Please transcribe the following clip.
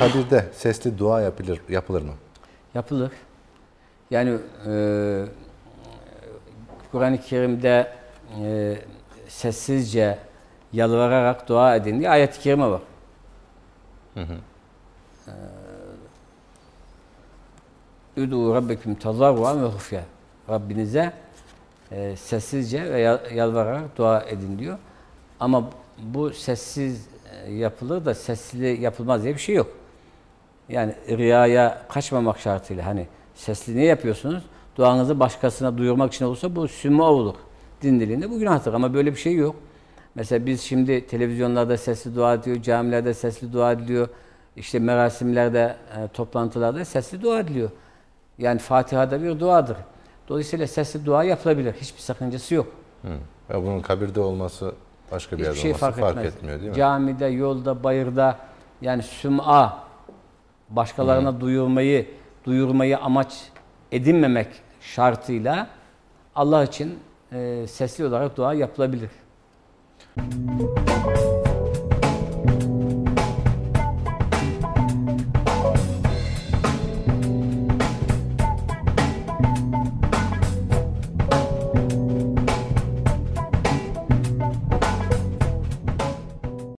kabirde sesli dua yapılır, yapılır mı? Yapılır. Yani e, Kur'an-ı Kerim'de e, sessizce yalvararak dua edin diye ayet-i kerime var. Üdû rabbeküm tazarruan ve hufya. Rabbinize e, sessizce ve yal- yalvararak dua edin diyor. Ama bu sessiz e, yapılır da sesli yapılmaz diye bir şey yok. Yani riyaya kaçmamak şartıyla hani sesli ne yapıyorsunuz? Duanızı başkasına duyurmak için olursa bu sümme olur. Din dilinde bu günahtır ama böyle bir şey yok. Mesela biz şimdi televizyonlarda sesli dua ediyor, camilerde sesli dua ediliyor. işte merasimlerde, e, toplantılarda sesli dua ediliyor. Yani Fatiha'da bir duadır. Dolayısıyla sesli dua yapılabilir. Hiçbir sakıncası yok. Hı. Ve bunun kabirde olması başka bir Hiçbir yerde şey olması fark, fark, etmez. etmiyor değil mi? Camide, yolda, bayırda yani süm'a başkalarına duyurmayı duyurmayı amaç edinmemek şartıyla Allah için e, sesli olarak dua yapılabilir.